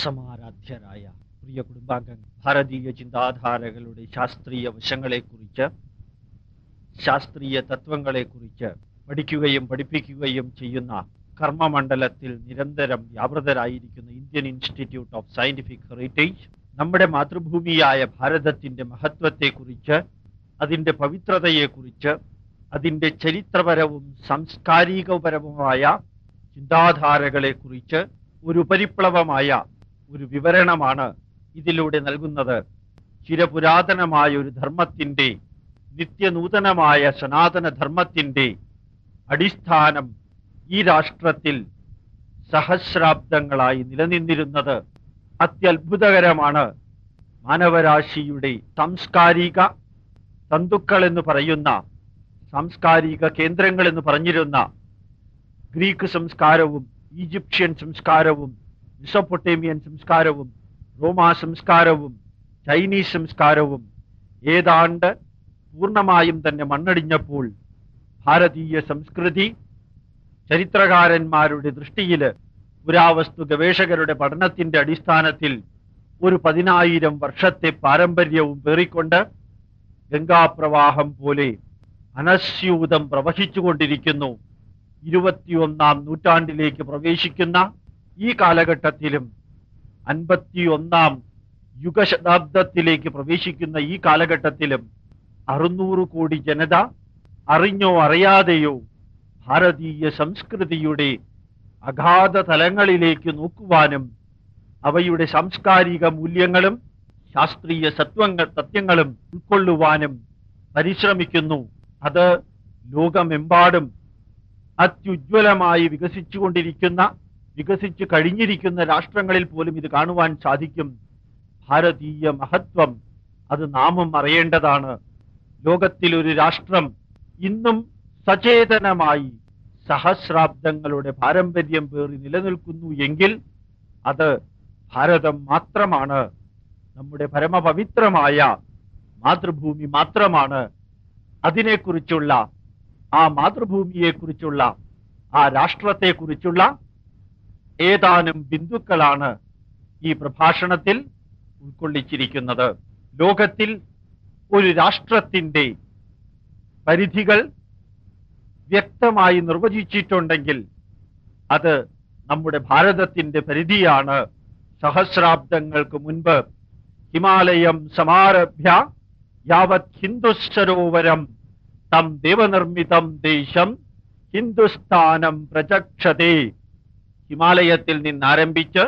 സമാരാധ്യരായ പ്രിയ കുടുംബാംഗങ്ങൾ ഭാരതീയ ചിന്താധാരകളുടെ ശാസ്ത്രീയ വശങ്ങളെക്കുറിച്ച് ശാസ്ത്രീയ തത്വങ്ങളെക്കുറിച്ച് പഠിക്കുകയും പഠിപ്പിക്കുകയും ചെയ്യുന്ന കർമ്മമണ്ഡലത്തിൽ നിരന്തരം വ്യാപൃതരായിരിക്കുന്ന Indian Institute of Scientific Heritage നമ്മുടെ മാതൃഭൂമിയായ ഭാരതത്തിന്റെ മഹത്വത്തെക്കുറിച്ച് അതിന്റെ പവിത്രതയെക്കുറിച്ച് അതിന്റെ ചരിത്രപരവും സാംസ്കാരികപരവുമായ ചിന്താധാരകളെക്കുറിച്ച് ഒരു പരിപ്ലവമായ ഒരു വിവരണമാണ് ഇതിലൂടെ നൽകുന്നത്. ചിരപുരാതനമായ ഒരു ധർമ്മത്തിന്റെ നിത്യനൂതനമായ സനാതന ധർമ്മത്തിന്റെ അടിസ്ഥാനം ഈ രാഷ്ട്രത്തിൽ സഹസ്രാബ്ദങ്ങളായി നിലനിന്നിരുന്നത് അത്യത്ഭുതകരമാണ്. മാനവരാശിയുടെ സാംസ്കാരിക തന്തുക്കൾ എന്ന് പറയുന്ന സാംസ്കാരിക കേന്ദ്രങ്ങൾ എന്ന് പറഞ്ഞിരുന്ന ഗ്രീക്ക് സംസ്കാരവും ഈജിപ്ഷ്യൻ സംസ്കാരവും മിസൊപ്പൊട്ടേമിയൻ സംസ്കാരവും റോമാ സംസ്കാരവും ചൈനീസ് സംസ്കാരവും ഏതാണ്ട് പൂർണമായും തന്നെ മണ്ണടിഞ്ഞപ്പോൾ ഭാരതീയ സംസ്കൃതി ചരിത്രകാരന്മാരുടെ ദൃഷ്ടിയിൽ പുരാവസ്തു ഗവേഷകരുടെ പഠനത്തിന്റെ അടിസ്ഥാനത്തിൽ ഒരു പതിനായിരം വർഷത്തെ പാരമ്പര്യവും പേറിക്കൊണ്ട് ഗംഗാപ്രവാഹം പോലെ അനസ്യൂതം പ്രവഹിച്ചുകൊണ്ടിരിക്കുന്നു. ഇരുപത്തിയൊന്നാം നൂറ്റാണ്ടിലേക്ക് പ്രവേശിക്കുന്ന ഈ കാലഘട്ടത്തിലും അൻപത്തിയൊന്നാം യുഗശതാബ്ദത്തിലേക്ക് പ്രവേശിക്കുന്ന ഈ കാലഘട്ടത്തിലും അറുന്നൂറ് കോടി ജനത അറിഞ്ഞോ അറിയാതെയോ ഭാരതീയ സംസ്കൃതിയുടെ അഗാധ തലങ്ങളിലേക്ക് നോക്കുവാനും അവയുടെ സാംസ്കാരിക മൂല്യങ്ങളും ശാസ്ത്രീയ സത്വങ്ങൾ സത്യങ്ങളും ഉൾക്കൊള്ളുവാനും പരിശ്രമിക്കുന്നു. അത് ലോകമെമ്പാടും അത്യുജ്വലമായി വികസിച്ചുകൊണ്ടിരിക്കുന്ന വികസിച്ചു കഴിഞ്ഞിരിക്കുന്ന രാഷ്ട്രങ്ങളിൽ പോലും ഇത് കാണുവാൻ സാധിക്കും. ഭാരതീയ മഹത്വം അത് നാമം അറിയേണ്ടതാണ്. ലോകത്തിൽ ഒരു രാഷ്ട്രം ഇന്നും സചേതനമായി സഹസ്രാബ്ദങ്ങളുടെ പാരമ്പര്യം പേറി നിലനിൽക്കുന്നു എങ്കിൽ അത് ഭാരതം മാത്രമാണ്. നമ്മുടെ പരമപവിത്രമായ മാതൃഭൂമി മാത്രമാണ്. അതിനെക്കുറിച്ചുള്ള ആ മാതൃഭൂമിയെക്കുറിച്ചുള്ള ആ രാഷ്ട്രത്തെക്കുറിച്ചുള്ള ഏതാനും ബിന്ദുക്കളാണ് ഈ പ്രഭാഷണത്തിൽ ഉൾക്കൊള്ളിച്ചിരിക്കുന്നത്. ലോകത്തിൽ ഒരു രാഷ്ട്രത്തിന്റെ പരിധികൾ വ്യക്തമായി നിർവചിച്ചിട്ടുണ്ടെങ്കിൽ അത് നമ്മുടെ ഭാരതത്തിന്റെ പരിധിയാണ്. സഹസ്രാബ്ദങ്ങൾക്ക് മുൻപ് ഹിമാലയം സമാരഭ്യ യാവത് ഹിന്ദുസരോവരം തം ദേവനിർമ്മിതം ദേശം ഹിന്ദുസ്ഥാനം പ്രചക്ഷതേ. ഹിമാലയത്തിൽ നിന്നാരംഭിച്ച്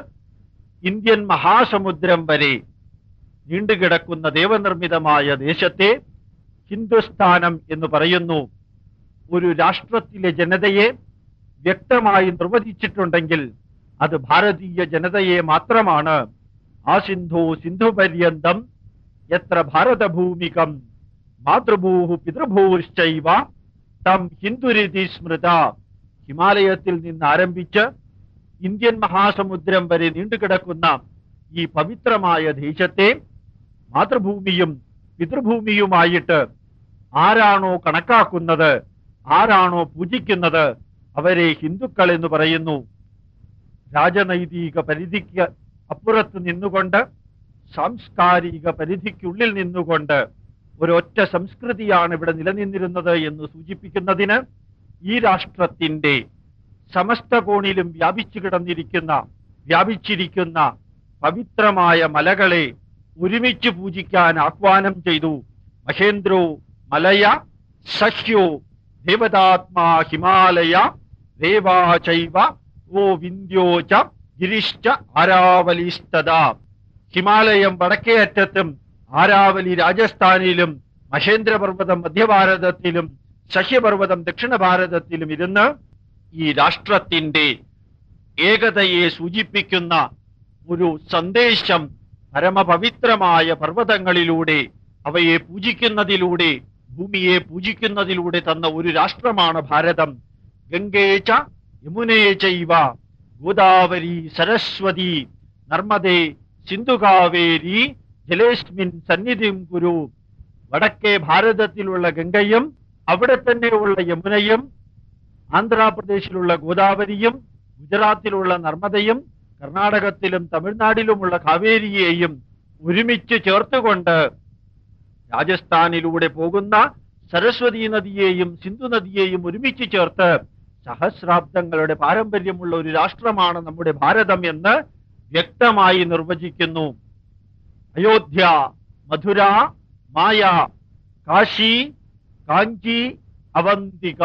ഇന്ത്യൻ മഹാസമുദ്രം വരെ നീണ്ടുകിടക്കുന്ന ദേവനിർമ്മിതമായ ദേശത്തെ ഹിന്ദുസ്ഥാനം എന്ന് പറയുന്നു. ഒരു രാഷ്ട്രത്തിലെ ജനതയെ വ്യക്തമായി നിർവചിച്ചിട്ടുണ്ടെങ്കിൽ അത് ഭാരതീയ ജനതയെ മാത്രമാണ്. ആ സിന്ധു സിന്ധു പര്യന്തം എത്ര ഭാരതഭൂമികം? മാതൃഭൂഹു പിതൃഭൂശ്ചൈവ തം ഹിന്ദുരിതി സ്മൃത. ഹിമാലയത്തിൽ നിന്ന് ആരംഭിച്ച് ഇന്ത്യൻ മഹാസമുദ്രം വരെ നീണ്ടുകിടക്കുന്ന ഈ പവിത്രമായ ദേശത്തെ മാതൃഭൂമിയും പിതൃഭൂമിയുമായിട്ട് ആരാണോ കണക്കാക്കുന്നത് ആരാണോ പൂജിക്കുന്നത് അവരെ ഹിന്ദുക്കൾ എന്ന് പറയുന്നു. രാജനൈതിക പരിധിക്ക് അപ്പുറത്ത് നിന്നുകൊണ്ട് സാംസ്കാരിക പരിധിക്കുള്ളിൽ നിന്നുകൊണ്ട് ഒരൊറ്റ സംസ്കൃതിയാണ് ഇവിടെ നിലനിന്നിരുന്നത് എന്ന് സൂചിപ്പിക്കുന്നതിന് ഈ രാഷ്ട്രത്തിന്റെ സമസ്ത കോണിലും വ്യാപിച്ചു കിടന്നിരിക്കുന്ന വ്യാപിച്ചിരിക്കുന്ന പവിത്രമായ മലകളെ ഒരുമിച്ച് പൂജിക്കാൻ ആഹ്വാനം ചെയ്തു. മഹേന്ദ്രോ മലയ സഹ്യോ ദേവതാത്മാ ഹിമാലയ ദേവാചൈവ ഓ വിന്ധ്യോച ഗിരിശ്ച ആരാവലിസ്തത ഹിമാലയം വടക്കേ അറ്റത്തും ആരാവലി രാജസ്ഥാനിലും മഹേന്ദ്രപർവതം മധ്യഭാരതത്തിലും സഹ്യപർവതം ദക്ഷിണ ഭാരതത്തിലും ഇരുന്ന് ഈ രാഷ്ട്രത്തിന്റെ ഏകതയെ സൂചിപ്പിക്കുന്ന ഒരു സന്ദേശം പരമപവിത്രമായ പർവതങ്ങളിലൂടെ അവയെ പൂജിക്കുന്നതിലൂടെ ഭൂമിയെ പൂജിക്കുന്നതിലൂടെ തന്ന ഒരു രാഷ്ട്രമാണ് ഭാരതം. ഗംഗേച്ച യമുനേ ചൈവ ഗോദാവരി സരസ്വതി നർമ്മദേ സിന്ധുകാവേരി ജലേഷ്മിൻ സന്നിധിം ഗുരു. വടക്കേ ഭാരതത്തിലുള്ള ഗംഗയും അവിടെ തന്നെയുള്ള യമുനയും ആന്ധ്രാപ്രദേശിലുള്ള ഗോദാവരിയും ഗുജറാത്തിലുള്ള നർമ്മദയും കർണാടകത്തിലും തമിഴ്നാടിലുമുള്ള കാവേരിയെയും ഒരുമിച്ച് ചേർത്തുകൊണ്ട് രാജസ്ഥാനിലൂടെ പോകുന്ന സരസ്വതി നദിയെയും സിന്ധു നദിയെയും ഒരുമിച്ച് ചേർത്ത് സഹസ്രാബ്ദങ്ങളുടെ പാരമ്പര്യമുള്ള ഒരു രാഷ്ട്രമാണ് നമ്മുടെ ഭാരതം എന്ന് വ്യക്തമായി നിർവചിക്കുന്നു. അയോധ്യ മധുര മായ കാശി കാഞ്ചി അവന്തിക.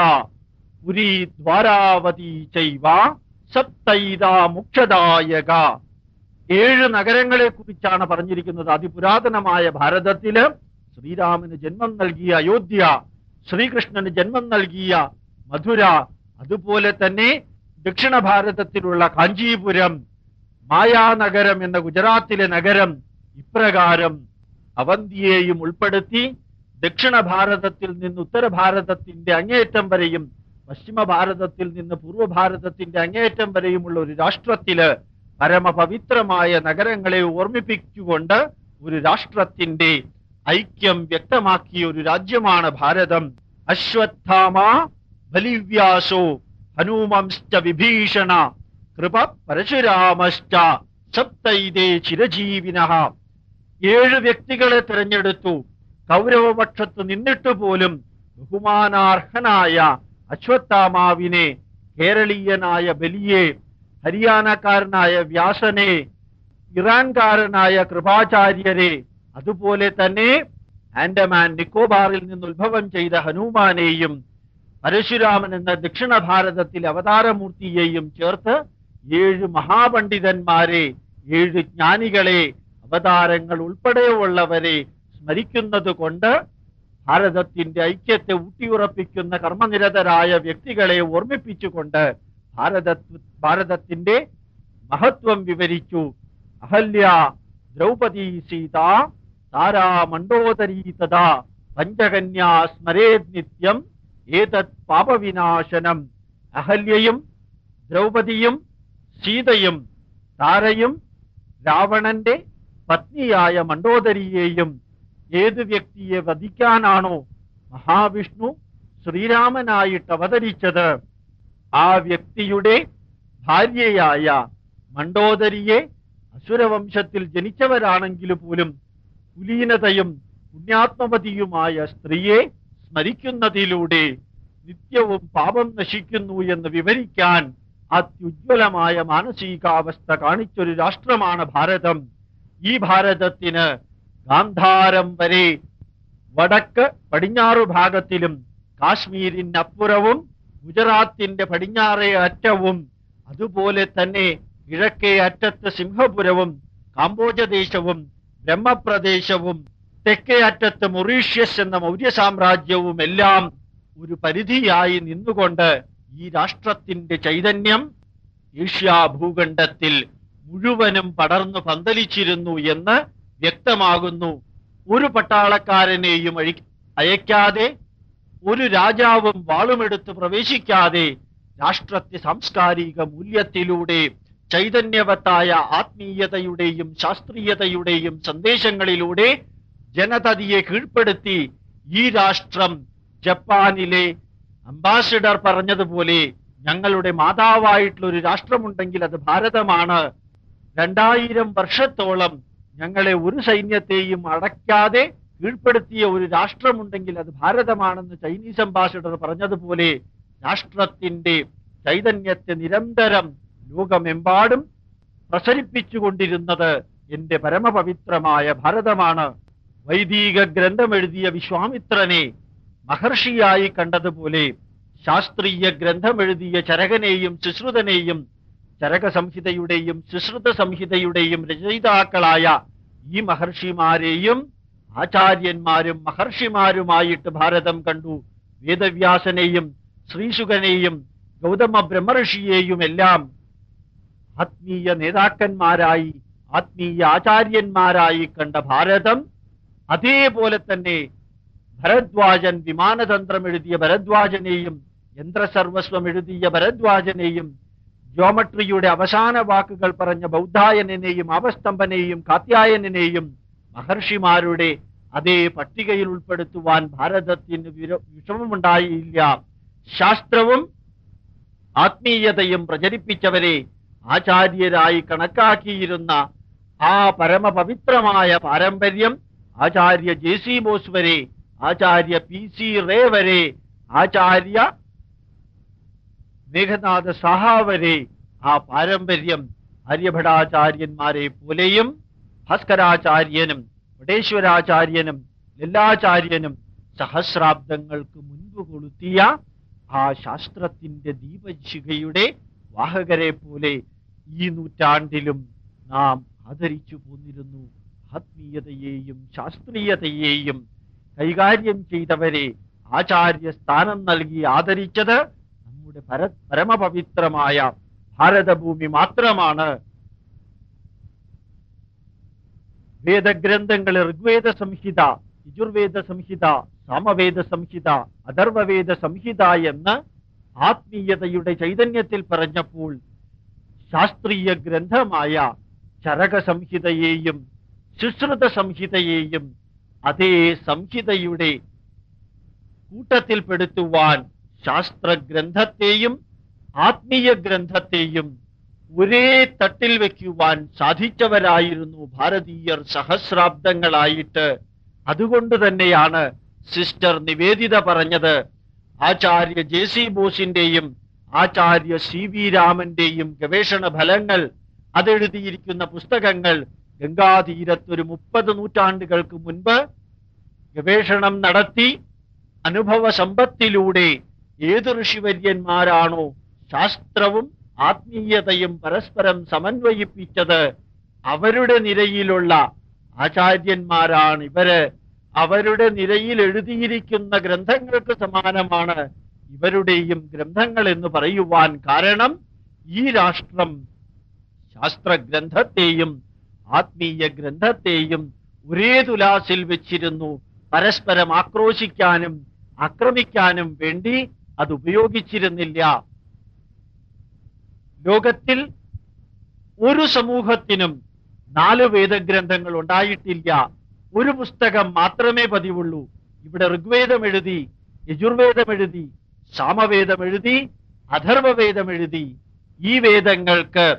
പുരി ഏഴ് നഗരങ്ങളെ കുറിച്ചാണ് പറഞ്ഞിരിക്കുന്നത്. അതിപുരാതനമായ ഭാരതത്തിൽ ശ്രീരാമന് ജന്മം നൽകിയ അയോധ്യ ശ്രീകൃഷ്ണന് ജന്മം നൽകിയ മധുര അതുപോലെ തന്നെ ദക്ഷിണ ഭാരതത്തിലുള്ള കാഞ്ചീപുരം മായാനഗരം എന്ന ഗുജറാത്തിലെ നഗരം ഇപ്രകാരം അവന്തിയെയും ഉൾപ്പെടുത്തി ദക്ഷിണ ഭാരതത്തിൽ നിന്ന് ഉത്തര ഭാരതത്തിന്റെ അങ്ങേയറ്റം വരെയും പശ്ചിമ ഭാരതത്തിൽ നിന്ന് പൂർവ ഭാരതത്തിന്റെ അങ്ങേയറ്റം വരെയുമുള്ള ഒരു രാഷ്ട്രത്തിൽ പരമപവിത്രമായ നഗരങ്ങളെ ഓർമ്മിപ്പിച്ചുകൊണ്ട് ഒരു രാഷ്ട്രത്തിന്റെ ഐക്യം വ്യക്തമാക്കിയ ഒരു രാജ്യമാണ് ഭാരതം. അശ്വത്ഥാമ ബലിവ്യാസോ ഹനുമംശ്ച വിഭീഷണ കൃപ പരശുരാമശ്ച സപ്തൈതേ ചിരജീവിന ഏഴ് വ്യക്തികളെ തിരഞ്ഞെടുത്തു. കൗരവപക്ഷത്ത് നിന്നിട്ട് പോലും ബഹുമാനാർഹനായ അശ്വത്ഥാമാവിനെ കേരളീയനായ ബലിയെ ഹരിയാനക്കാരനായ വ്യാസനെ ഇറാൻകാരനായ കൃപാചാര്യരെ അതുപോലെ തന്നെ ആൻഡമാൻ നിക്കോബാറിൽ നിന്ന് ഉത്ഭവം ചെയ്ത ഹനുമാനെയും പരശുരാമൻ എന്ന ദക്ഷിണ ഭാരതത്തിൽ അവതാരമൂർത്തിയെയും ചേർത്ത് ഏഴ് മഹാപണ്ഡിതന്മാരെ ഏഴ് ജ്ഞാനികളെ അവതാരങ്ങൾ ഉൾപ്പെടെയുള്ളവരെ സ്മരിക്കുന്നത് കൊണ്ട് ഭാരതത്തിന്റെ ഐക്യത്തെ ഊട്ടിയുറപ്പിക്കുന്ന കർമ്മനിരതരായ വ്യക്തികളെ ഓർമ്മിപ്പിച്ചുകൊണ്ട് ഭാരത ഭാരതത്തിന്റെ മഹത്വം വിവരിച്ചു. അഹല്യ ദ്രൗപദി സീത താരാ മണ്ഡോദരീതത പഞ്ചകന്യാ സ്മരേത് നിത്യം ഏതത് പാപവിനാശനം. അഹല്യയും ദ്രൗപദിയും സീതയും താരയും രാവണന്റെ പത്നിയായ മണ്ഡോദരിയെയും ഏത് വ്യക്തിയെ വധിക്കാനാണോ മഹാവിഷ്ണു ശ്രീരാമനായിട്ട് അവതരിച്ചത്? ആ വ്യക്തിയുടെ ഭാര്യയായ മണ്ഡോദരിയെ അസുരവംശത്തിൽ ജനിച്ചവരാണെങ്കിൽ പോലും കുലീനതയും പുണ്യാത്മവതിയുമായ സ്ത്രീയെ സ്മരിക്കുന്നതിലൂടെ നിത്യവും പാപം നശിക്കുന്നു എന്ന് വിവരിക്കാൻ അത്യുജ്വലമായ മാനസികാവസ്ഥ കാണിച്ചൊരു രാഷ്ട്രമാണ് ഭാരതം. ഈ ഭാരതത്തിന് ഗാന്ധാരം വരെ വടക്ക് പടിഞ്ഞാറു ഭാഗത്തിലും കാശ്മീരിനപ്പുറവും ഗുജറാത്തിന്റെ പടിഞ്ഞാറേ അറ്റവും അതുപോലെ തന്നെ കിഴക്കേ അറ്റത്ത് സിംഹപുരവും കാമ്പോജദേശവും ബ്രഹ്മപ്രദേശവും തെക്കേ അറ്റത്ത് മൊറീഷ്യസ് എന്ന മൗര്യ സാമ്രാജ്യവും എല്ലാം ഒരു പരിധിയായി നിന്നുകൊണ്ട് ഈ രാഷ്ട്രത്തിന്റെ ചൈതന്യം ഏഷ്യാ ഭൂഖണ്ഡത്തിൽ മുഴുവനും പടർന്നു പന്തലിച്ചിരുന്നു എന്ന് വ്യക്തമാകുന്നു. ഒരു പട്ടാളക്കാരനെയും അയക്കാതെ ഒരു രാജാവും വാളുമെടുത്ത് പ്രവേശിക്കാതെ രാഷ്ട്രത്തെ സാംസ്കാരിക മൂല്യത്തിലൂടെ ചൈതന്യവത്തായ ആത്മീയതയുടെയും ശാസ്ത്രീയതയുടെയും സന്ദേശങ്ങളിലൂടെ ജനതതിയെ കീഴ്പ്പെടുത്തി ഈ രാഷ്ട്രം ജപ്പാനിലെ അംബാസിഡർ പറഞ്ഞതുപോലെ ഞങ്ങളുടെ മാതാവായിട്ടുള്ള ഒരു രാഷ്ട്രമുണ്ടെങ്കിൽ അത് ഭാരതമാണ്. രണ്ടായിരം വർഷത്തോളം ഞങ്ങളെ ഒരു സൈന്യത്തെയും അടയ്ക്കാതെ കീഴ്പ്പെടുത്തിയ ഒരു രാഷ്ട്രമുണ്ടെങ്കിൽ അത് ഭാരതമാണെന്ന് ചൈനീസ് അംബാസിഡർ പറഞ്ഞതുപോലെ രാഷ്ട്രത്തിന്റെ ചൈതന്യത്തെ നിരന്തരം ലോകമെമ്പാടും പ്രസരിപ്പിച്ചുകൊണ്ടിരുന്നത് എന്റെ പരമപവിത്രമായ ഭാരതമാണ്. വൈദിക ഗ്രന്ഥം എഴുതിയ വിശ്വാമിത്രനെ മഹർഷിയായി കണ്ടതുപോലെ ശാസ്ത്രീയ ഗ്രന്ഥം എഴുതിയ ചരകനെയും സുശ്രുതനെയും ചരക സംഹിതയുടെയും സുശ്രുത സംഹിതയുടെയും രചയിതാക്കളായ ഈ മഹർഷിമാരെയും ആചാര്യന്മാരും മഹർഷിമാരുമായിട്ട് ഭാരതം കണ്ടു. വേദവ്യാസനെയും ശ്രീശുഖനെയും ഗൗതമ ബ്രഹ്മഋഷിയെയും എല്ലാം ആത്മീയ നേതാക്കന്മാരായി ആത്മീയ ആചാര്യന്മാരായി കണ്ട ഭാരതം. അതേപോലെ തന്നെ ഭരദ്വാജൻ വിമാനതന്ത്രം എഴുതിയ ഭരദ്വാജനെയും യന്ത്രസർവസ്വം എഴുതിയ ഭരദ്വാജനെയും ജിയോമട്രിയുടെ അവസാന വാക്കുകൾ പറഞ്ഞ ബൗദ്ധായനെയും അവസ്തംഭനെയും കാത്യായനെയും മഹർഷിമാരുടെ അതേ പട്ടികയിൽ ഉൾപ്പെടുത്തുവാൻ ഭാരതത്തിന് വിഷമമുണ്ടായില്ല. ശാസ്ത്രവും ആത്മീയതയും പ്രചരിപ്പിച്ചവരെ ആചാര്യരായി കണക്കാക്കിയിരുന്ന ആ പരമപവിത്രമായ പാരമ്പര്യം ആചാര്യ ജെ സി ബോസ് വരെ ആചാര്യ പി സി റേ വരെ ആചാര്യ മേഘനാഥ സഹ വരെ ആ പാരമ്പര്യം ആര്യഭടാചാര്യന്മാരെ പോലെയും ഭാസ്കരാചാര്യനും വടേശ്വരാചാര്യനും ലല്ലാചാര്യനും സഹസ്രാബ്ദങ്ങൾക്ക് മുൻപ് കൊളുത്തിയ ആ ശാസ്ത്രത്തിന്റെ ദീപശിഖയുടെ വാഹകരെ പോലെ ഈ നൂറ്റാണ്ടിലും നാം ആദരിച്ചു പോന്നിരുന്നു. ആത്മീയതയെയും ശാസ്ത്രീയതയെയും കൈകാര്യം ചെയ്തവരെ ആചാര്യ സ്ഥാനം നൽകി ആദരിച്ചത് നമ്മുടെ പരമപവിത്രമായ ഭാരതഭൂമി മാത്രമാണ്. വേദഗ്രന്ഥങ്ങൾ ഋഗ്വേദ സംഹിത യജുർവേദ സംഹിത സാമവേദ സംഹിത അഥർവവേദ സംഹിത എന്ന് ആത്മീയതയുടെ ചൈതന്യത്തിൽ പറഞ്ഞപ്പോൾ ശാസ്ത്രീയ ഗ്രന്ഥമായ ചരക സംഹിതയെയും ശുശ്രുത സംഹിതയെയും അതേ സംഹിതയുടെ കൂട്ടത്തിൽപ്പെടുത്തുവാൻ ശാസ്ത്രഗ്രന്ഥത്തെയും ആത്മീയ ഗ്രന്ഥത്തെയും ഒരേ തട്ടിൽ വെക്കുവാൻ സാധിച്ചവരായിരുന്നു ഭാരതീയർ സഹസ്രാബ്ദങ്ങളായിട്ട്. അതുകൊണ്ട് തന്നെയാണ് സിസ്റ്റർ നിവേദിത പറഞ്ഞത്. ആചാര്യ ജെ സി ബോസിന്റെയും ആചാര്യ സി വി രാമന്റെയും ഗവേഷണ ഫലങ്ങൾ അതെഴുതിയിരിക്കുന്ന പുസ്തകങ്ങൾ ഗംഗാതീരത്ത് ഒരു മുപ്പത് നൂറ്റാണ്ടുകൾക്ക് മുൻപ് ഗവേഷണം നടത്തി അനുഭവ സമ്പത്തിലൂടെ ഏത് ഋഷിവര്യന്മാരാണോ ശാസ്ത്രവും ആത്മീയതയും പരസ്പരം സമന്വയിപ്പിച്ചത് അവരുടെ നിരയിലുള്ള ആചാര്യന്മാരാണ് ഇവർ. അവരുടെ നിരയിൽ എഴുതിയിരിക്കുന്ന ഗ്രന്ഥങ്ങൾക്ക് സമാനമാണ് ഇവരുടെയും ഗ്രന്ഥങ്ങൾ എന്ന് പറയുവാൻ കാരണം ഈ രാഷ്ട്രം ശാസ്ത്രഗ്രന്ഥത്തെയും ആത്മീയ ഗ്രന്ഥത്തെയും ഒരേ തുലാസിൽ വെച്ചിരുന്നു. പരസ്പരം ആക്രോശിക്കാനും ആക്രമിക്കാനും വേണ്ടി അത് ഉപയോഗിച്ചിരുന്നില്ല ലോകത്തിൽ ഒരു സമൂഹത്തിനും നാല് വേദഗ്രന്ഥങ്ങൾ ഉണ്ടായിട്ടില്ല. ഒരു പുസ്തകം മാത്രമേ പതിവുള്ളൂ. ഇവിടെ ഋഗ്വേദം എഴുതി യജുർവേദം എഴുതി സാമവേദം എഴുതി അഥർവവേദം എഴുതി. ഈ വേദങ്ങൾക്ക്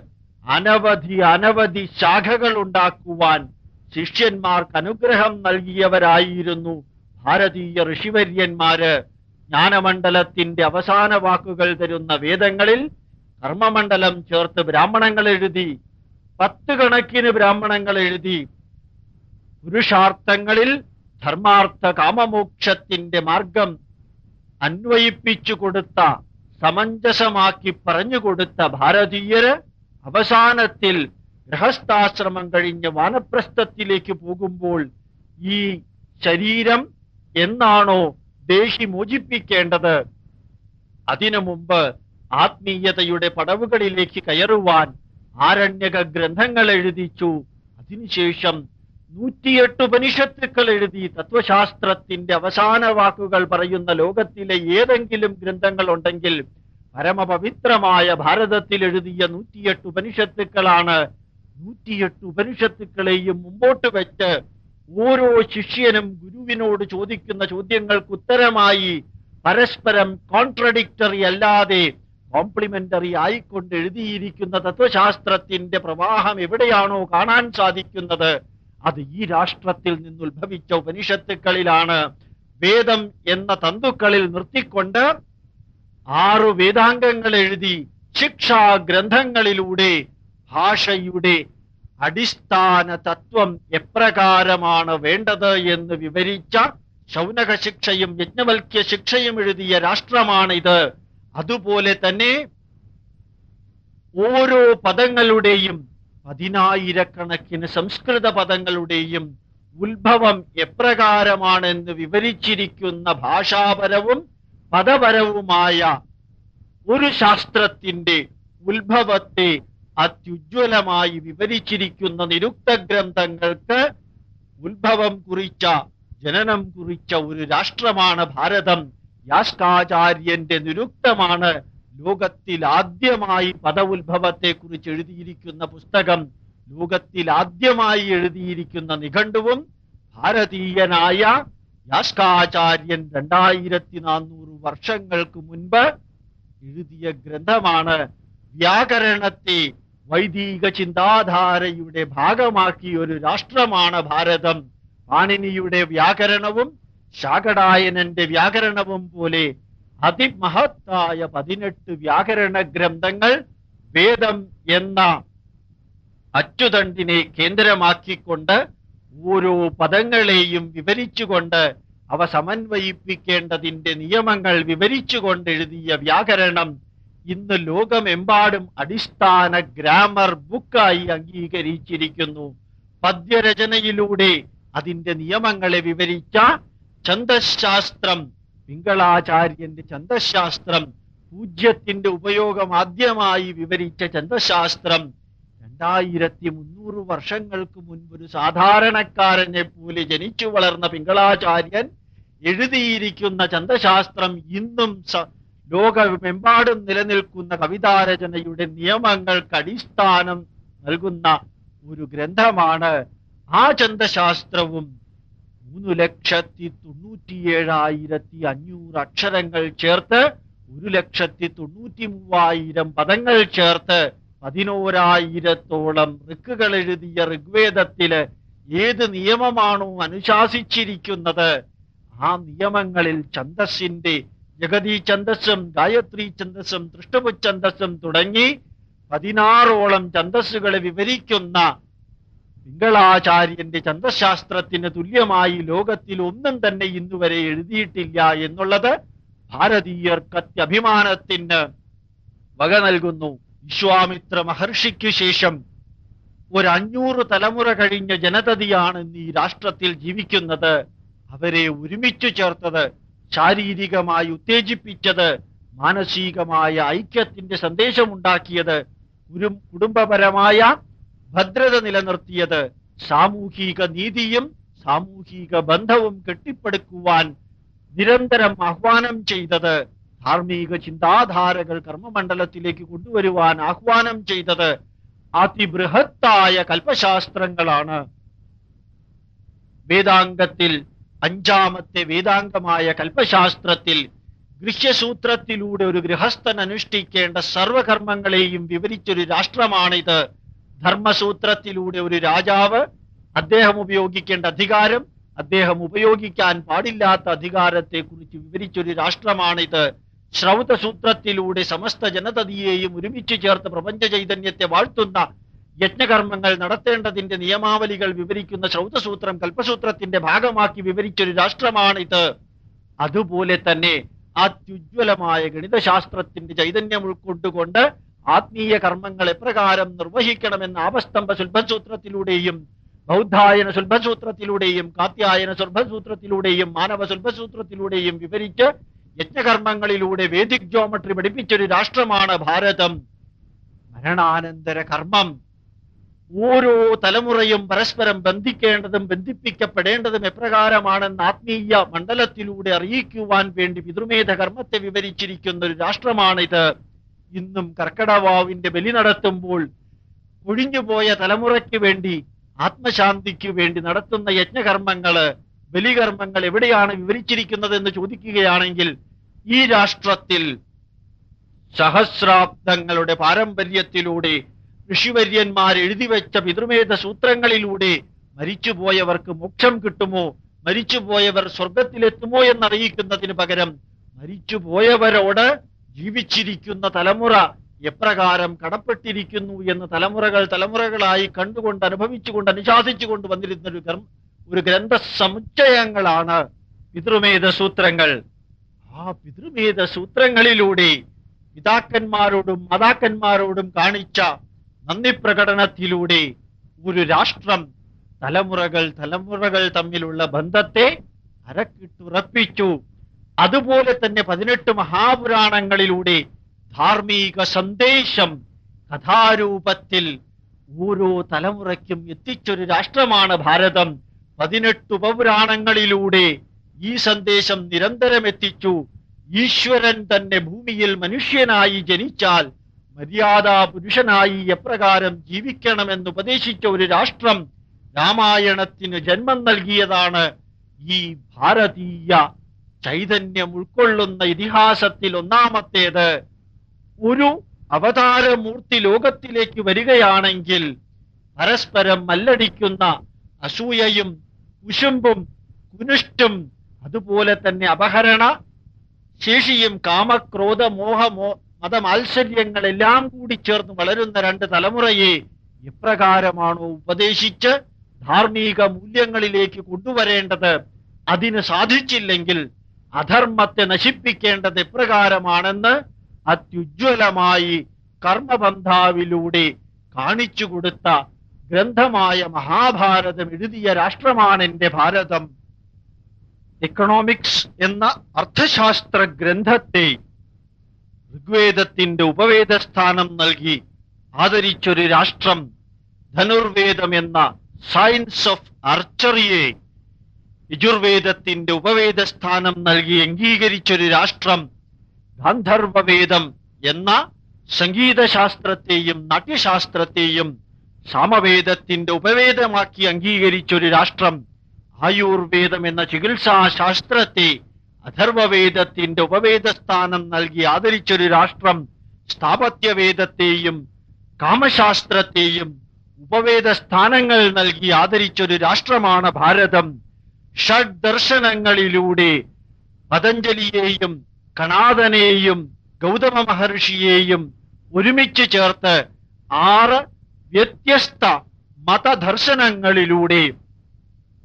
അനവധി അനവധി ശാഖകൾ ഉണ്ടാക്കുവാൻ ശിഷ്യന്മാർക്ക് അനുഗ്രഹം നൽകിയവരായിരുന്നു ഭാരതീയ ഋഷിവര്യന്മാര്. ജ്ഞാനമണ്ഡലത്തിന്റെ അവസാന വാക്കുകൾ തരുന്ന വേദങ്ങളിൽ കർമ്മമണ്ഡലം ചേർത്ത് ബ്രാഹ്മണങ്ങൾ എഴുതി പത്ത് കണക്കിന് ബ്രാഹ്മണങ്ങൾ എഴുതി പുരുഷാർത്ഥങ്ങളിൽ ധർമാർത്ഥ കാമമോക്ഷത്തിന്റെ മാർഗം അന്വയിപ്പിച്ചു കൊടുത്ത സമഞ്ജസമാക്കി പറഞ്ഞു കൊടുത്ത ഭാരതീയര് അവസാനത്തിൽ ഗൃഹസ്ഥാശ്രമം കഴിഞ്ഞ് വാനപ്രസ്ഥത്തിലേക്ക് പോകുമ്പോൾ ഈ ശരീരം എന്നാണോ ദേഹി മോചിപ്പിക്കേണ്ടത് അതിനു മുമ്പ് ആത്മീയതയുടെ പടവുകളിലേക്ക് കയറുവാൻ ആരണ്യക ഗ്രന്ഥങ്ങൾ എഴുതിച്ചു. അതിനുശേഷം നൂറ്റിയെട്ട് ഉപനിഷത്തുക്കൾ എഴുതി തത്വശാസ്ത്രത്തിന്റെ അവസാന വാക്കുകൾ പറയുന്ന ലോകത്തിലെ ഏതെങ്കിലും ഗ്രന്ഥങ്ങൾ ഉണ്ടെങ്കിൽ പരമപവിത്രമായ ഭാരതത്തിൽ എഴുതിയ നൂറ്റിയെട്ട് ഉപനിഷത്തുക്കളാണ്. നൂറ്റിയെട്ട് ഉപനിഷത്തുക്കളെയും മുമ്പോട്ട് വെച്ച് ഓരോ ശിഷ്യനും ഗുരുവിനോട് ചോദിക്കുന്ന ചോദ്യങ്ങൾക്ക് ഉത്തരമായി പരസ്പരം കോൺട്രഡിക്ടറി അല്ലാതെ കോംപ്ലിമെന്ററി ആയിക്കൊണ്ട് എഴുതിയിരിക്കുന്ന തത്വശാസ്ത്രത്തിന്റെ പ്രവാഹം എവിടെയാണോ കാണാൻ സാധിക്കുന്നത്? അത് ഈ രാഷ്ട്രത്തിൽ നിന്ന് ഉത്ഭവിച്ച ഉപനിഷത്തുക്കളിലാണ്. വേദം എന്ന തന്തുക്കളിൽ നിർത്തിക്കൊണ്ട് ആറു വേദാംഗങ്ങൾ എഴുതി ശിക്ഷാ ഗ്രന്ഥങ്ങളിലൂടെ ഭാഷയുടെ അടിസ്ഥാന തത്വം എപ്രകാരമാണ് വേണ്ടത് എന്ന് വിവരിച്ച ശൗനക ശിക്ഷയും യജ്ഞവൽക്യ ശിക്ഷയും എഴുതിയ രാഷ്ട്രമാണിത്. അതുപോലെ തന്നെ ഓരോ പദങ്ങളുടെയും പതിനായിരക്കണക്കിന് സംസ്കൃത പദങ്ങളുടെയും ഉത്ഭവം എപ്രകാരമാണെന്ന് വിവരിച്ചിരിക്കുന്ന ഭാഷാപരവും പദപരവുമായ ഒരു ശാസ്ത്രത്തിന്റെ ഉത്ഭവത്തെ അത്യുജ്വലമായി വിവരിച്ചിരിക്കുന്ന നിരുക്ത ഗ്രന്ഥങ്ങൾക്ക് ഉത്ഭവം കുറിച്ച ജനനം കുറിച്ച ഒരു രാഷ്ട്രമാണ് ഭാരതം. യാഷ്കാചാര്യന്റെ നിരുക്തമാണ് ലോകത്തിൽ ആദ്യമായി പദവുത്ഭവത്തെ കുറിച്ച് എഴുതിയിരിക്കുന്ന പുസ്തകം. ലോകത്തിൽ ആദ്യമായി എഴുതിയിരിക്കുന്ന നിഘണ്ടുവും ഭാരതീയനായ യാഷ്കാചാര്യൻ രണ്ടായിരത്തി നാനൂറ് വർഷങ്ങൾക്ക് മുൻപ് എഴുതിയ ഗ്രന്ഥമാണ് വ്യാകരണത്തെ വൈദിക ചിന്താധാരയുടെ ഭാഗമാക്കിയ ഒരു രാഷ്ട്രമാണ് ഭാരതം. പാണിനിയുടെ വ്യാകരണവും ശാകടായനന്റെ വ്യാകരണവും പോലെ അതിമഹത്തായ പതിനെട്ട് വ്യാകരണ ഗ്രന്ഥങ്ങൾ വേദം എന്ന അച്ചുതണ്ടിനെ കേന്ദ്രമാക്കിക്കൊണ്ട് ഓരോ പദങ്ങളെയും വിവരിച്ചുകൊണ്ട് അവ സമന്വയിപ്പിക്കേണ്ടതിന്റെ നിയമങ്ങൾ വിവരിച്ചുകൊണ്ട് എഴുതിയ വ്യാകരണം ഇന്ന് ലോകമെമ്പാടും അടിസ്ഥാന ഗ്രാമർ ബുക്കായി അംഗീകരിച്ചിരിക്കുന്നു. പദ്യരചനയിലൂടെ അതിന്റെ നിയമങ്ങളെ വിവരിച്ച ഛന്ദശാസ്ത്രം പിങ്കളാചാര്യന്റെ ഛന്ദശാസ്ത്രം പൂജ്യത്തിന്റെ ഉപയോഗം ആദ്യമായി വിവരിച്ച ഛന്ദശാസ്ത്രം. രണ്ടായിരത്തി മുന്നൂറ് വർഷങ്ങൾക്ക് മുൻപ് ഒരു സാധാരണക്കാരനെ പോലെ ജനിച്ചു വളർന്ന പിങ്കളാചാര്യൻ എഴുതിയിരിക്കുന്ന ഛന്ദശാസ്ത്രം ഇന്നും ലോകമെമ്പാടും നിലനിൽക്കുന്ന കവിതാരചനയുടെ നിയമങ്ങൾക്ക് അടിസ്ഥാനം നൽകുന്ന ഒരു ഗ്രന്ഥമാണ് ആ ഛന്ദശാസ്ത്രവും മൂന്ന് ലക്ഷത്തി തൊണ്ണൂറ്റിയേഴായിരത്തി അഞ്ഞൂറ് അക്ഷരങ്ങൾ ചേർത്ത് ഒരു ലക്ഷത്തി തൊണ്ണൂറ്റി മൂവായിരം പദങ്ങൾ ചേർത്ത് പതിനോരായിരത്തോളം ഋക്കുകൾ എഴുതിയ ഋഗ്വേദത്തിൽ ഏത് നിയമമാണോ അനുശാസിച്ചിരിക്കുന്നത്? ആ നിയമങ്ങളിൽ ഛന്ദസ്സിന്റെ ജഗതി ഛന്ദസ്സും ഗായത്രി ഛന്ദസ്സും തൃഷ്ടപു ഛന്ദസ്സും തുടങ്ങി പതിനാറോളം ഛന്ദസ്സുകളെ വിവരിക്കുന്ന പിങ്കളാചാര്യന്റെ ഛന്ദശാസ്ത്രത്തിന് തുല്യമായി ലോകത്തിൽ ഒന്നും തന്നെ ഇന്നുവരെ എഴുതിയിട്ടില്ല എന്നുള്ളത് ഭാരതീയർക്ക് അത്യഭിമാനത്തിന് വക നൽകുന്നു. വിശ്വാമിത്ര മഹർഷിക്ക് ശേഷം ഒരു അഞ്ഞൂറ് തലമുറ കഴിഞ്ഞ ജനതതിയാണ് ഈ രാഷ്ട്രത്തിൽ ജീവിക്കുന്നത്. അവരെ ഒരുമിച്ചു ചേർത്തത് ശാരീരികമായി ഉത്തേജിപ്പിച്ചത് മാനസികമായ ഐക്യത്തിന്റെ സന്ദേശമുണ്ടാക്കിയത് ഒരു കുടുംബപരമായ ഭദ്രത നിലനിർത്തിയത് സാമൂഹിക നീതിയും സാമൂഹിക ബന്ധവും കെട്ടിപ്പടുക്കുവാൻ നിരന്തരം ആഹ്വാനം ചെയ്തത് ധാർമ്മിക ചിന്താധാരകൾ കർമ്മമണ്ഡലത്തിലേക്ക് കൊണ്ടുവരുവാൻ ആഹ്വാനം ചെയ്തത് അതിബൃഹത്തായ കൽപ്പശാസ്ത്രങ്ങളാണ്. വേദാംഗത്തിൽ അഞ്ചാമത്തെ വേദാംഗമായ കൽപ്പശാസ്ത്രത്തിൽ ഗൃഹ്യസൂത്രത്തിലൂടെ ഒരു ഗൃഹസ്ഥൻ അനുഷ്ഠിക്കേണ്ട സർവകർമ്മങ്ങളെയും വിവരിച്ചൊരു രാഷ്ട്രമാണിത്. ധർമ്മസൂത്രത്തിലൂടെ ഒരു രാജാവ് അദ്ദേഹം ഉപയോഗിക്കേണ്ട അധികാരം അദ്ദേഹം ഉപയോഗിക്കാൻ പാടില്ലാത്ത അധികാരത്തെ കുറിച്ച് വിവരിച്ചൊരു രാഷ്ട്രമാണിത്. ശ്രൗതസൂത്രത്തിലൂടെ സമസ്ത ജനതതിയെയും ഒരുമിച്ച് ചേർത്ത് പ്രപഞ്ച ചൈതന്യത്തെ വാഴ്ത്തുന്ന യജ്ഞകർമ്മങ്ങൾ നടത്തേണ്ടതിന്റെ നിയമാവലികൾ വിവരിക്കുന്ന ശ്രൗതസൂത്രം കൽപ്പസൂത്രത്തിന്റെ ഭാഗമാക്കി വിവരിച്ചൊരു ഇത് അതുപോലെ തന്നെ അത്യുജ്വലമായ ഗണിതശാസ്ത്രത്തിന്റെ ചൈതന്യം ഉൾക്കൊണ്ടുകൊണ്ട് ആത്മീയ കർമ്മങ്ങൾ എപ്രകാരം നിർവഹിക്കണമെന്ന ആപസ്തംഭ സുൽഭസൂത്രത്തിലൂടെയും ബൗദ്ധായന സുൽഭസൂത്രത്തിലൂടെയും കാത്യായന സുൽഭസൂത്രത്തിലൂടെയും മാനവ സുൽഭസൂത്രത്തിലൂടെയും വിവരിച്ച് യജ്ഞകർമ്മങ്ങളിലൂടെ വേദിക് ജോമട്രി പഠിപ്പിച്ചൊരു രാഷ്ട്രമാണ് ഭാരതം. മരണാനന്തര കർമ്മം. ഓരോ തലമുറയും പരസ്പരം ബന്ധിക്കേണ്ടതും ബന്ധിപ്പിക്കപ്പെടേണ്ടതും എപ്രകാരമാണെന്ന് ആത്മീയ മണ്ഡലത്തിലൂടെ അറിയിക്കുവാൻ വേണ്ടി പിതൃമേധ കർമ്മത്തെ വിവരിച്ചിരിക്കുന്ന ഒരു രാഷ്ട്രമാണിത്. ഇന്നും കർക്കടവാവിന്റെ ബലി നടത്തുമ്പോൾ ഒഴിഞ്ഞുപോയ തലമുറയ്ക്ക് വേണ്ടി ആത്മശാന്തിക്ക് വേണ്ടി നടത്തുന്ന യജ്ഞകർമ്മങ്ങൾ ബലികർമ്മങ്ങൾ എവിടെയാണ് വിവരിച്ചിരിക്കുന്നത് എന്ന് ചോദിക്കുകയാണെങ്കിൽ ഈ രാഷ്ട്രത്തിൽ സഹസ്രാബ്ദങ്ങളുടെ പാരമ്പര്യത്തിലൂടെ ഋഷിവര്യന്മാർ എഴുതിവെച്ച പിതൃമേധ സൂത്രങ്ങളിലൂടെ മരിച്ചുപോയവർക്ക് മോക്ഷം കിട്ടുമോ? മരിച്ചുപോയവർ സ്വർഗത്തിലെത്തുമോ എന്നറിയിക്കുന്നതിന് പകരം മരിച്ചുപോയവരോട് ജീവിച്ചിരിക്കുന്ന തലമുറ എപ്രകാരം കടപ്പെട്ടിരിക്കുന്നു എന്ന് തലമുറകൾ തലമുറകളായി കണ്ടുകൊണ്ട് അനുഭവിച്ചുകൊണ്ട് അനുശാസിച്ചുകൊണ്ട് വന്നിരുന്ന ഒരു ഒരു ഗ്രന്ഥ സമുച്ചയങ്ങളാണ് പിതൃമേധ സൂത്രങ്ങൾ. ആ പിതൃമേധ സൂത്രങ്ങളിലൂടെ പിതാക്കന്മാരോടും മാതാക്കന്മാരോടും കാണിച്ച നന്ദി പ്രകടനത്തിലൂടെ ഒരു രാഷ്ട്രം തലമുറകൾ തലമുറകൾ തമ്മിലുള്ള ബന്ധത്തെ അരക്കിട്ടുറപ്പിച്ചു. അതുപോലെ തന്നെ പതിനെട്ട് മഹാപുരാണങ്ങളിലൂടെ ധാർമ്മിക സന്ദേശം കഥാരൂപത്തിൽ ഓരോ തലമുറയ്ക്കും എത്തിച്ചൊരു രാഷ്ട്രമാണ് ഭാരതം. പതിനെട്ട് ഉപപുരാണങ്ങളിലൂടെ ഈ സന്ദേശം നിരന്തരം എത്തിച്ചു ഈശ്വരൻ തന്നെ ഭൂമിയിൽ മനുഷ്യനായി ജനിച്ചാൽ മര്യാദാ പുരുഷനായി എപ്രകാരം ജീവിക്കണമെന്ന് ഉപദേശിച്ച ഒരു രാഷ്ട്രം രാമായണത്തിന് ജന്മം നൽകിയതാണ് ഈ ഭാരതീയ ചൈതന്യം ഉൾക്കൊള്ളുന്ന ഇതിഹാസത്തിൽ ഒന്നാമത്തേത്. ഒരു അവതാരമൂർത്തി ലോകത്തിലേക്ക് വരികയാണെങ്കിൽ പരസ്പരം മല്ലടിക്കുന്ന അസൂയയും കുശുമ്പും കുനിഷ്ടും അതുപോലെ തന്നെ അപഹരണ ശേഷിയും കാമക്രോധ മോഹ മോ മതമാത്സര്യങ്ങളെല്ലാം കൂടി ചേർന്ന് വളരുന്ന രണ്ട് തലമുറയെ എപ്രകാരമാണോ ഉപദേശിച്ച് ധാർമ്മിക മൂല്യങ്ങളിലേക്ക് കൊണ്ടുവരേണ്ടത്? അതിന് സാധിച്ചില്ലെങ്കിൽ അധർമ്മത്തെ നശിപ്പിക്കേണ്ടത് എപ്രകാരമാണെന്ന് അത്യുജ്വലമായി കർമ്മബന്ധാവിലൂടെ കാണിച്ചു കൊടുത്ത ഗ്രന്ഥമായ മഹാഭാരതം എഴുതിയ രാഷ്ട്രമാണ് എന്റെ ഭാരതം. എക്കണോമിക്സ് എന്ന അർത്ഥശാസ്ത്ര ഗ്രന്ഥത്തെ ഋഗ്വേദത്തിന്റെ ഉപവേദസ്ഥാനം നൽകി ആദരിച്ചൊരു രാഷ്ട്രം ധനുർവേദം എന്ന സയൻസ് ഓഫ് ആർച്ചറിയെ യജുർവേദത്തിന്റെ ഉപവേദസ്ഥാനം നൽകി അംഗീകരിച്ചൊരു രാഷ്ട്രം ഗാന്ധർവവേദം എന്ന സംഗീതശാസ്ത്രത്തെയും നാട്യശാസ്ത്രത്തെയും സാമവേദത്തിന്റെ ഉപവേദമാക്കി അംഗീകരിച്ചൊരു രാഷ്ട്രം ആയുർവേദം എന്ന ചികിത്സാശാസ്ത്രത്തെ അഥർവവേദത്തിന്റെ ഉപവേദസ്ഥാനം നൽകി ആദരിച്ചൊരു രാഷ്ട്രം സ്ഥാപത്യവേദത്തെയും കാമശാസ്ത്രത്തെയും ഉപവേദസ്ഥാനങ്ങൾ നൽകി ആദരിച്ചൊരു രാഷ്ട്രമാണ് ഭാരതം. ഷഡ് ദർശനങ്ങളിലൂടെ പതഞ്ജലിയെയും കണാദനെയും ഗൗതമ മഹർഷിയെയും ഒരുമിച്ച് ചേർത്ത് ആറ് വ്യത്യസ്ത മതദർശനങ്ങളിലൂടെ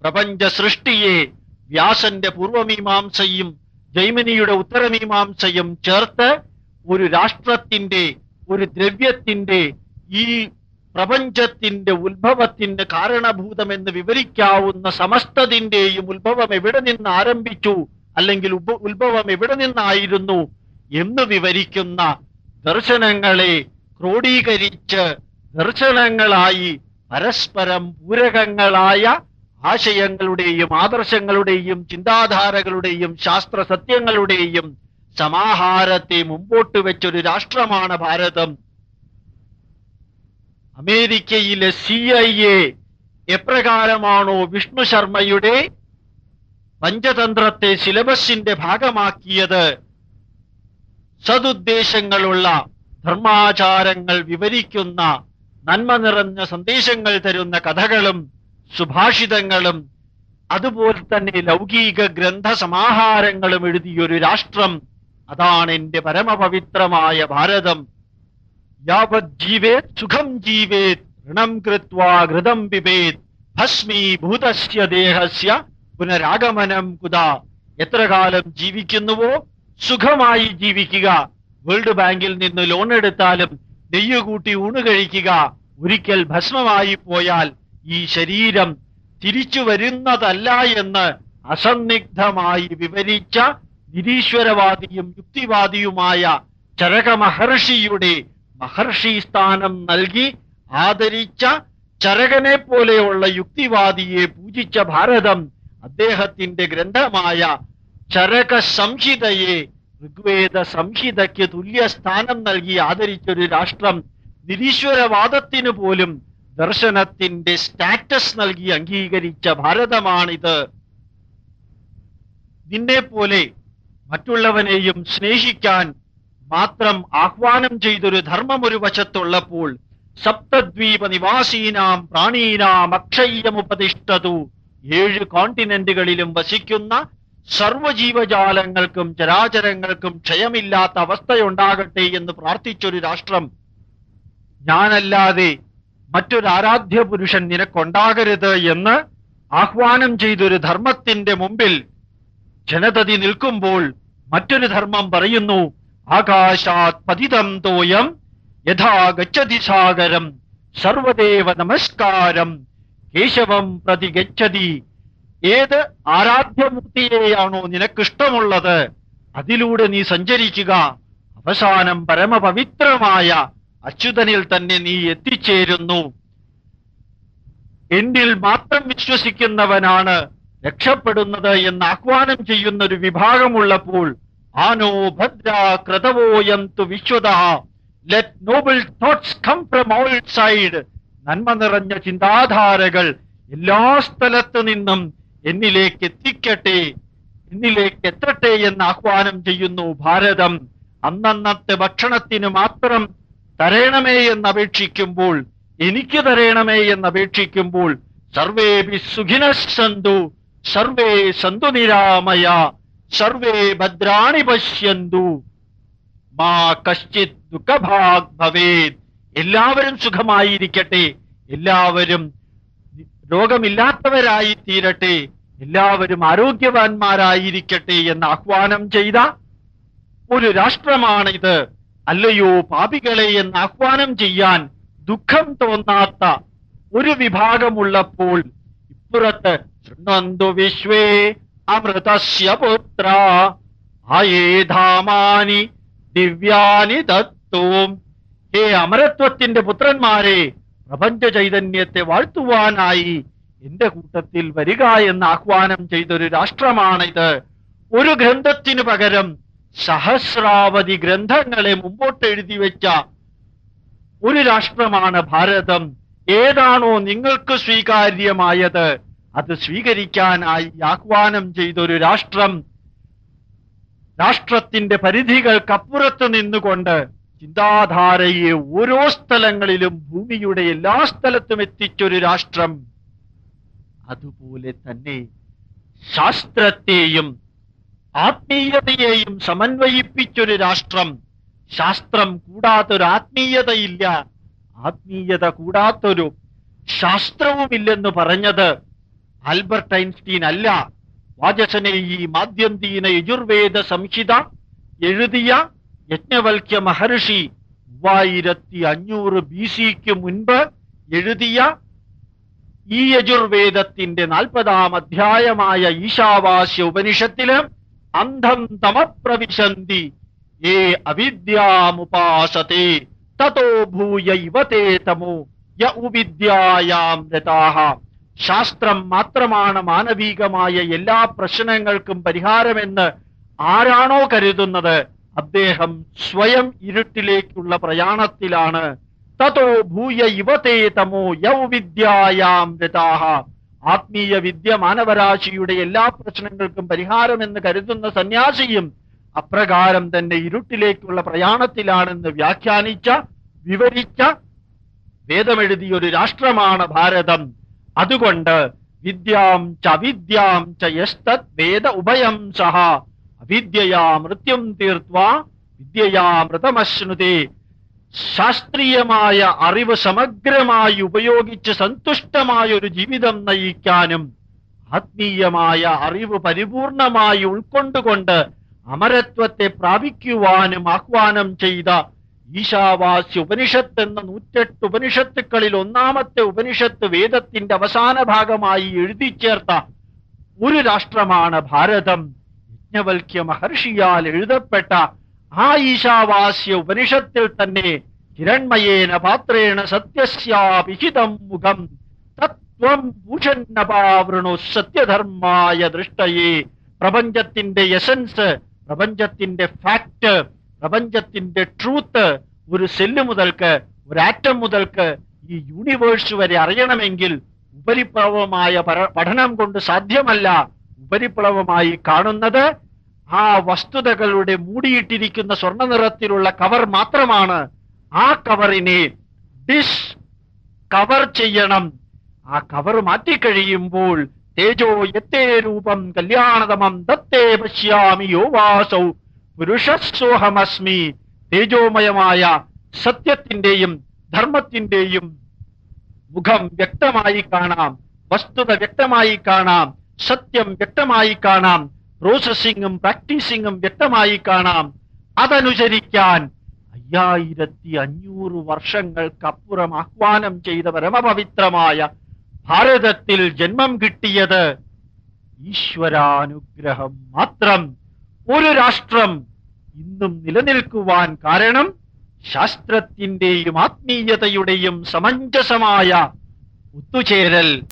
പ്രപഞ്ച സൃഷ്ടിയെ വ്യാസന്റെ പൂർവമീമാംസയും ജൈമിനിയുടെ ഉത്തരമീമാംസയും ചേർത്ത് ഒരു രാഷ്ട്രത്തിന്റെ ഒരു ദ്രവ്യത്തിന്റെ ഈ പ്രപഞ്ചത്തിന്റെ ഉത്ഭവത്തിന് കാരണഭൂതമെന്ന് വിവരിക്കാവുന്ന സമസ്തതിന്റെയും ഉത്ഭവം എവിടെ നിന്ന് ആരംഭിച്ചു അല്ലെങ്കിൽ ഉത്ഭവം എവിടെ നിന്നായിരുന്നു എന്ന് വിവരിക്കുന്ന ദർശനങ്ങളെ ക്രോഡീകരിച്ച് ദർശനങ്ങളായി പരസ്പരം പൂരകങ്ങളായ ആശയങ്ങളുടെയും ആദർശങ്ങളുടെയും ചിന്താധാരകളുടെയും ശാസ്ത്ര സത്യങ്ങളുടെയും സമാഹാരത്തെ മുമ്പോട്ട് വെച്ചൊരു രാഷ്ട്രമാണ് ഭാരതം. അമേരിക്കയിലെ സി ഐ എ എപ്രകാരമാണോ വിഷ്ണു ശർമ്മയുടെ പഞ്ചതന്ത്രത്തെ സിലബസിന്റെ ഭാഗമാക്കിയത്? സതുദ്ദേശങ്ങളുള്ള ധർമാചാരങ്ങൾ വിവരിക്കുന്ന നന്മ നിറഞ്ഞ സന്ദേശങ്ങൾ തരുന്ന കഥകളും സുഭാഷിതങ്ങളും അതുപോലെ തന്നെ ലൗകിക ഗ്രന്ഥ സമാഹാരങ്ങളും എഴുതിയൊരു രാഷ്ട്രം. അതാണ് എന്റെ പരമപവിത്രമായ ഭാരതം. യാവത് ജീവേത് സുഖം ജീവേത് ഋണം കൃത്വാ ഘൃതം പിബേത് ഭസ്മീഭൂതസ്യ ദേഹസ്യ പുനരാഗമനം കുത എത്ര കാലം ജീവിക്കുന്നുവോ? സുഖമായി ജീവിക്കുക. വേൾഡ് ബാങ്കിൽ നിന്ന് ലോൺ എടുത്താലും നെയ്യ് കൂട്ടി ഊണ് കഴിക്കുക. ഒരിക്കൽ ഭസ്മമായി പോയാൽ ഈ ശരീരം തിരിച്ചു വരുന്നതല്ല എന്ന് അസന്നിഗ്ധമായി വിവരിച്ച നിരീശ്വരവാദിയും യുക്തിവാദിയുമായ ചരക മഹർഷിയുടെ മഹർഷി സ്ഥാനം നൽകി ആദരിച്ച ചരകനെ പോലെയുള്ള യുക്തിവാദിയെ പൂജിച്ച ഭാരതം അദ്ദേഹത്തിന്റെ ഗ്രന്ഥമായ ചരക സംഹിതയെ ഋഗ്വേദ സംഹിതയ്ക്ക് തുല്യ സ്ഥാനം നൽകി ആദരിച്ചൊരു രാഷ്ട്രം നിരീശ്വരവാദത്തിന് പോലും ദർശനത്തിന്റെ സ്റ്റാറ്റസ് നൽകി അംഗീകരിച്ച ഭാരതമാണിത്. നിന്നെ പോലെ മറ്റുള്ളവനെയും സ്നേഹിക്കാൻ മാത്രം ആഹ്വാനം ചെയ്തൊരു ധർമ്മം ഒരു വശത്തുള്ളപ്പോൾ സപ്തദ്വീപ നിവാസീനാം പ്രാണീനാം അക്ഷയ്യമുപതിഷ്ഠതു ഏഴ് കോണ്ടിനെന്റുകളിലും വസിക്കുന്ന സർവജീവജാലങ്ങൾക്കും ചരാചരങ്ങൾക്കും ക്ഷയമില്ലാത്ത അവസ്ഥയുണ്ടാകട്ടെ എന്ന് പ്രാർത്ഥിച്ചൊരു രാഷ്ട്രം. ഞാനല്ലാതെ മറ്റൊരു ആരാധ്യ പുരുഷൻ നിനക്കുണ്ടാകരുത് എന്ന് ആഹ്വാനം ചെയ്തൊരു ധർമ്മത്തിന്റെ മുമ്പിൽ ജനതതി നിൽക്കുമ്പോൾ മറ്റൊരു ധർമ്മം പറയുന്നു ആകാശാത് പതിതം തോയം യഥാ ഗച്ഛതി സാഗരം സർവദേവ നമസ്കാരം കേശവം പ്രതി ഗച്ഛതി. ഏത് ആരാധ്യമൂർത്തിയെയാണോ നിനക്കിഷ്ടമുള്ളത് അതിലൂടെ നീ സഞ്ചരിക്കുക അവസാനം പരമപവിത്രമായ അച്യുതനിൽ തന്നെ നീ എത്തിച്ചേരുന്നു. എന്നിൽ മാത്രം വിശ്വസിക്കുന്നവനാണ് രക്ഷപ്പെടുന്നത് എന്ന് ആഹ്വാനം ചെയ്യുന്ന ഒരു വിഭാഗമുള്ളപ്പോൾ ആനോ ഭദ്ര ക്രതവോയന്തു വിശ്വത. Let noble thoughts come from all side നന്മ നിറഞ്ഞ ചിന്താധാരകൾ എല്ലാ സ്ഥലത്തു നിന്നും എന്നിലേക്ക് എത്തിക്കട്ടെ എന്നിലേക്ക് എത്തട്ടെ എന്ന് ആഹ്വാനം ചെയ്യുന്നു ഭാരതം. അന്നന്നത്തെ ഭക്ഷണത്തിന് മാത്രം തരയണമേ എന്ന് അപേക്ഷിക്കുമ്പോൾ എനിക്ക് തരേണമേ എന്ന് അപേക്ഷിക്കുമ്പോൾ സർവേപി സുഖിനസ്സന്തു സർവേ സന്തു നിരാമയ സർവേ ഭദ്രാണി പശ്യന്തു. മാ കശ്ചിത് ദുഃഖഭാഗ് ഭവേത് എല്ലാവരും സുഖമായിരിക്കട്ടെ. എല്ലാവരും രോഗമില്ലാത്തവരായി തീരട്ടെ എല്ലാവരും ആരോഗ്യവാന്മാരായിരിക്കട്ടെ എന്ന് ആഹ്വാനം ചെയ്ത ഒരു രാഷ്ട്രമാണിത്. അല്ലയോ പാപികളെ എന്ന് ആഹ്വാനം ചെയ്യാൻ ദുഃഖം തോന്നാത്ത ഒരു വിഭാഗമുള്ളപ്പോൾ ഇപ്പുറത്ത് ശൃണ്വന്തു വിശ്വേ അമൃതസ്യ പുത്ര. ആയേധാമാനി ദിവ്യാനി തത്വം ഹേ അമരത്വത്തിന്റെ പുത്രന്മാരെ പ്രപഞ്ച ചൈതന്യത്തെ വാഴ്ത്തുവാനായി എന്റെ കൂട്ടത്തിൽ വരിക എന്ന് ആഹ്വാനം ചെയ്തൊരു രാഷ്ട്രമാണിത്. ഒരു ഗ്രന്ഥത്തിനു പകരം സഹസ്രാവധി ഗ്രന്ഥങ്ങളെ മുമ്പോട്ട് എഴുതി വെച്ച ഒരു രാഷ്ട്രമാണ് ഭാരതം. ഏതാണോ നിങ്ങൾക്ക് സ്വീകാര്യമായത്? അത് സ്വീകരിക്കാനായി ആഹ്വാനം ചെയ്തൊരു രാഷ്ട്രം. രാഷ്ട്രത്തിന്റെ പരിധികൾക്കപ്പുറത്ത് നിന്നുകൊണ്ട് ചിന്താധാരയെ ഓരോ സ്ഥലങ്ങളിലും ഭൂമിയുടെ എല്ലാ സ്ഥലത്തും എത്തിച്ചൊരു രാഷ്ട്രം. അതുപോലെ തന്നെ ശാസ്ത്രത്തെയും ആത്മീയതയെയും സമന്വയിപ്പിച്ചൊരു രാഷ്ട്രം. ശാസ്ത്രം കൂടാത്തൊരു ആത്മീയതയില്ല. ആത്മീയത കൂടാത്തൊരു ശാസ്ത്രവുമില്ലെന്ന് പറഞ്ഞത് ആൽബർട്ട് ഐൻസ്റ്റീൻ അല്ല. വാചസനേയി മാദ്യന്തീന യജുർവേദ സംഹിത എഴുതിയ യജ്ഞവൽക്യ മഹർഷി മൂവായിരത്തി അഞ്ഞൂറ് ബി സിക്ക് മുൻപ് എഴുതിയ ഈ യജുർവേദത്തിന്റെ നാൽപ്പതാം അധ്യായമായ ഈശാവാസ്യ ഉപനിഷത്തിൽ അന്ധം തമപ്രവിശന്തി. ഏ അവിദ്യാമുപാസത്തെ തതോ ഭൂയ ഇവതേ തമോ യ ഉവിദ്യായാം രതാഹ. ശാസ്ത്രം മാത്രമാണ് മാനവികമായ എല്ലാ പ്രശ്നങ്ങൾക്കും പരിഹാരമെന്ന് ആരാണോ കരുതുന്നത്. അദ്ദേഹം സ്വയം ഇരുട്ടിലേക്കുള്ള പ്രയാണത്തിലാണ്. തതോ ഭൂയ ഇവതേ തമോ യൗ വിദ്യായാം രതാഹ. ആത്മീയ വിദ്യ മാനവരാശിയുടെ എല്ലാ പ്രശ്നങ്ങൾക്കും പരിഹാരമെന്ന് കരുതുന്ന സന്യാസിയും അപ്രകാരം തന്നെ ഇരുട്ടിലേക്കുള്ള പ്രയാണത്തിലാണെന്ന് വ്യാഖ്യാനിച്ച വിവരിച്ച വേദമെഴുതിയ ഒരു രാഷ്ട്രമാണ് ഭാരതം. അതുകൊണ്ട് വിദ്യാം ച അവിദ്യാം ച യസ്തത് വേദ ഉഭയം സഹ. അവിദ്യയാ മൃത്യും തീർത്ത വിദ്യയാ മൃതമശ്നുതേ. ശാസ്ത്രീയമായ അറിവ് സമഗ്രമായി ഉപയോഗിച്ച് സന്തുഷ്ടമായ ഒരു ജീവിതം നയിക്കാനും ആത്മീയമായ അറിവ് പരിപൂർണമായി ഉൾക്കൊണ്ടുകൊണ്ട് അമരത്വത്തെ പ്രാപിക്കുവാനും ആഹ്വാനം ചെയ്ത ഈശാവാസ്യ ഉപനിഷത്ത് എന്ന നൂറ്റെട്ട് ഉപനിഷത്തുക്കളിൽ ഒന്നാമത്തെ ഉപനിഷത്ത് വേദത്തിന്റെ അവസാന ഭാഗമായി എഴുതി ചേർത്ത ഒരു രാഷ്ട്രമാണ് ഭാരതം. യജ്ഞവൽക്യ മഹർഷിയാൽ എഴുതപ്പെട്ട ആ ഈശാവാസ്യ ഉപനിഷത്തിൽ തന്നെ ഹിരൺമയേന പാത്രേണ സത്യസ്യാപിഹിതം മുഖം. തത്വം ഭൂഷന്നപാവൃണു സത്യധർമായ ദൃഷ്ടയെ. പ്രപഞ്ചത്തിന്റെ എസൻസ് പ്രപഞ്ചത്തിന്റെ ഫാക്ട് പ്രപഞ്ചത്തിന്റെ ട്രൂത്ത് ഒരു സെല്ല് മുതൽക്ക് ആറ്റം മുതൽക്ക് ഈ യൂണിവേഴ്സ് വരെ അറിയണമെങ്കിൽ ഉപരിപ്ലവമായ പര- പഠനം കൊണ്ട് സാധ്യമല്ല ഉപരിപ്ലവമായി കാണുന്നത് ആ വസ്തുതകളുടെ മൂടിയിട്ടിരിക്കുന്ന സ്വർണ നിറത്തിലുള്ള കവർ മാത്രമാണ് ആ കവറിനെ ഡിഷ് കവർ ചെയ്യണം. ആ കവർ മാറ്റിക്കഴിയുമ്പോൾ തേജോ എത്തേ രൂപം കല്യാണതമം ദത്തേ പശ്യാമി യോവാസൗ പുരുഷസ്സോഹമസ്മി തേജോമയമായ സത്യത്തിന്റെയും ധർമ്മത്തിന്റെയും മുഖം വ്യക്തമായി കാണാം വസ്തുത വ്യക്തമായി കാണാം സത്യം വ്യക്തമായി കാണാം. പ്രോസസ്സിങ്ങും പ്രാക്ടീസിങ്ങും വ്യക്തമായി കാണാം. അതനുസരിക്കാൻ അയ്യായിരത്തി അഞ്ഞൂറ് വർഷങ്ങൾക്കപ്പുറം ആഹ്വാനം ചെയ്ത പരമപവിത്രമായ ഭാരതത്തിൽ ജന്മം കിട്ടിയത് ഈശ്വരാനുഗ്രഹം മാത്രം. ഒരു രാഷ്ട്രം ഇന്നും നിലനിൽക്കുവാൻ കാരണം ശാസ്ത്രത്തിന്റെയും ആത്മീയതയുടെയും സമഞ്ജസമായ ഒത്തുചേരൽ.